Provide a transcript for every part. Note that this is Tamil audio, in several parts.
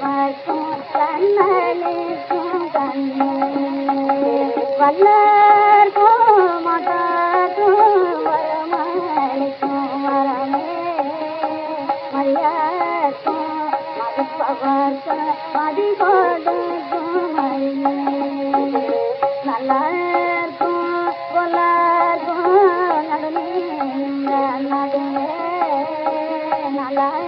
கண்டவர்க்கும் கண்ணனுக்கும் கண்ணு வல்லர்க்கும் மகாக்கும் வரமளிக்கும் வரமே மரியாக்கும் மதிப்பவர்க்கும் மதிகொடுக்கும் மரியே நல்லார்க்கும் பொல்லார்க்கும் நடுமே நடுவே. நல்லார்க்கும்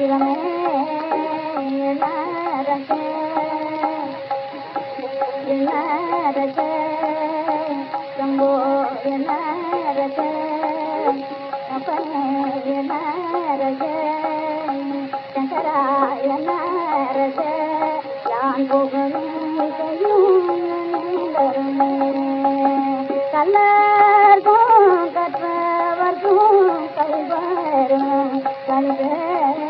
சிவமே எல்லாரே எல்லாரே சம்போ எல்லாரே அப்பனே எல்லாரே சங்கரா எல்லாரே யான் புகழும் கையும் கற்றவர்க்கும் கல்வரும் கல்வே